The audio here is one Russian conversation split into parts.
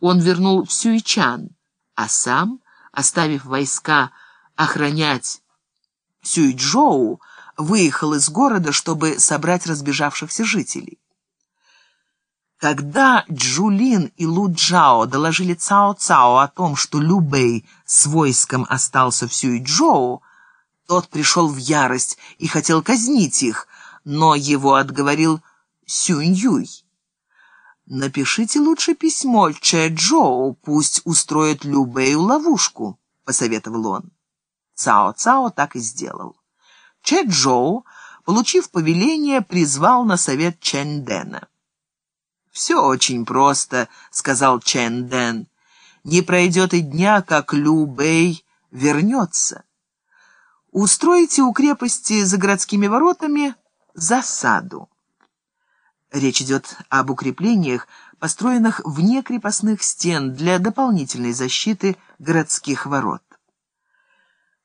он вернул в Сюйчан, а сам, оставив войска охранять Сюйчжоу, выехал из города, чтобы собрать разбежавшихся жителей. Когда Джулин и Лу Джао доложили Цао Цао о том, что Лю Бэй с войском остался в Сюйчжоу, тот пришел в ярость и хотел казнить их, но его отговорил Сюнь Юй. «Напишите лучше письмо Че Джоу, пусть устроит Лю Бэю ловушку», — посоветовал он. Цао Цао так и сделал. Че Джоу, получив повеление, призвал на совет Чэнь Дэна. «Все очень просто», — сказал Чэнь Дэн. «Не пройдет и дня, как Лю Бэй вернется. Устройте у крепости за городскими воротами засаду». Речь идет об укреплениях, построенных вне крепостных стен для дополнительной защиты городских ворот.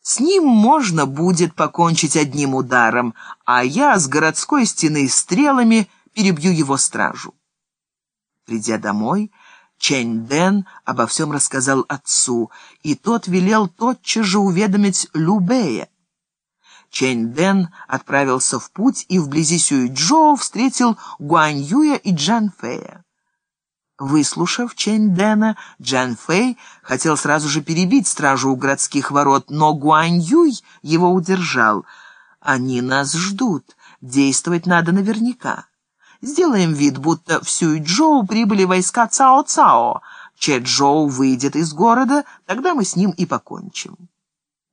С ним можно будет покончить одним ударом, а я с городской стены стрелами перебью его стражу. Придя домой, Чэнь Дэн обо всем рассказал отцу, и тот велел тотчас же уведомить Лю Бэя. Чэнь Дэн отправился в путь и вблизи Сюйчжоу встретил Гуань Юя и Джан Фэя. Выслушав Чэнь Дэна, Джан Фэй хотел сразу же перебить стражу у городских ворот, но Гуань Юй его удержал. «Они нас ждут. Действовать надо наверняка. Сделаем вид, будто в Сюйчжоу прибыли войска Цао-Цао. Чэджоу выйдет из города, тогда мы с ним и покончим».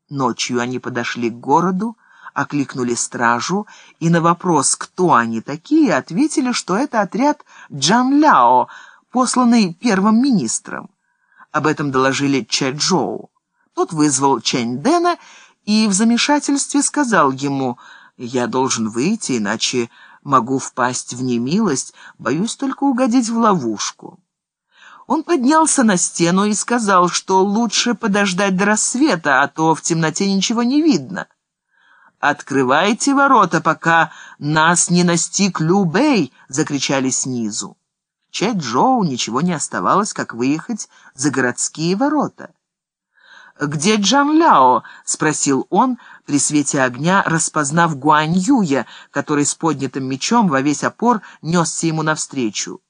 Ночью они подошли к городу, окликнули стражу, и на вопрос, кто они такие, ответили, что это отряд Джан Ляо, посланный первым министром. Об этом доложили Че Джоу. Тот вызвал Чэнь Дэна и в замешательстве сказал ему, «Я должен выйти, иначе могу впасть в немилость, боюсь только угодить в ловушку». Он поднялся на стену и сказал, что лучше подождать до рассвета, а то в темноте ничего не видно. «Открывайте ворота, пока нас не настиг Любэй!» — закричали снизу. Че Джоу ничего не оставалось, как выехать за городские ворота. «Где Джан Ляо?» — спросил он при свете огня, распознав Гуань Юя, который с поднятым мечом во весь опор несся ему навстречу.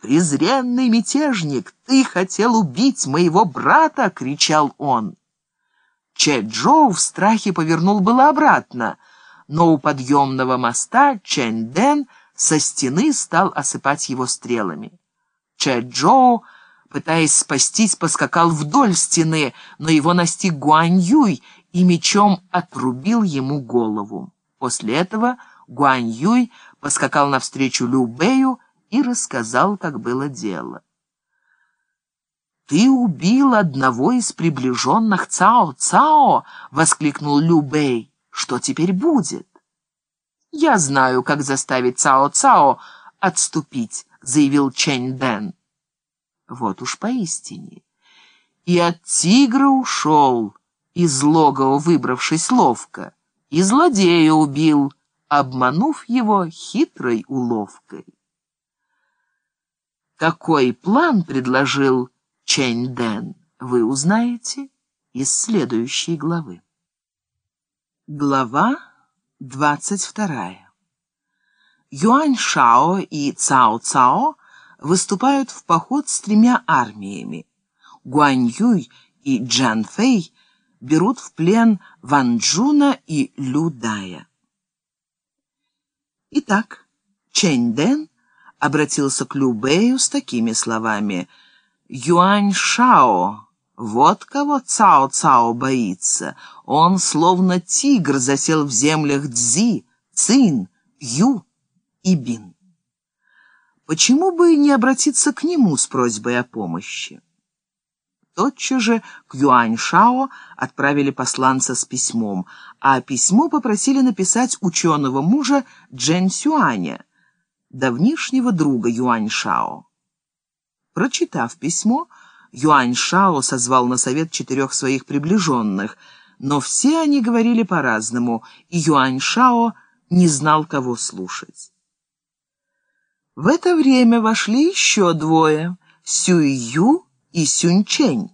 «Презренный мятежник, ты хотел убить моего брата!» — кричал он. Че Джоу в страхе повернул было обратно, но у подъемного моста Чэнь Дэн со стены стал осыпать его стрелами. Че Джоу, пытаясь спастись, поскакал вдоль стены, но его настиг Гуань Юй и мечом отрубил ему голову. После этого Гуань Юй поскакал навстречу Лю Бэю и рассказал, как было дело. «Ты убил одного из приближенных Цао-Цао!» — воскликнул Лю Бэй. «Что теперь будет?» «Я знаю, как заставить Цао-Цао отступить», — заявил Чэнь Дэн. Вот уж поистине. И от тигра ушел, из логова выбравшись ловко, и злодея убил, обманув его хитрой уловкой. Какой план предложил Чэнь Дэн, вы узнаете из следующей главы. Глава двадцать вторая. Юань Шао и Цао Цао выступают в поход с тремя армиями. Гуань Юй и Чжан Фэй берут в плен Ван Чжуна и Лю Дая. Итак, Чэнь Дэн обратился к Лю Бэю с такими словами – Юань Шао. Вот кого Цао-Цао боится. Он, словно тигр, засел в землях Цзи, Цин, Ю и Бин. Почему бы не обратиться к нему с просьбой о помощи? Тотчас же к Юань Шао отправили посланца с письмом, а письмо попросили написать ученого мужа Джен Сюаня, давнишнего друга Юань Шао. Прочитав письмо, Юань Шао созвал на совет четырех своих приближенных, но все они говорили по-разному, и Юань Шао не знал, кого слушать. В это время вошли еще двое, Сюй-Ю и Сюнь-Чень.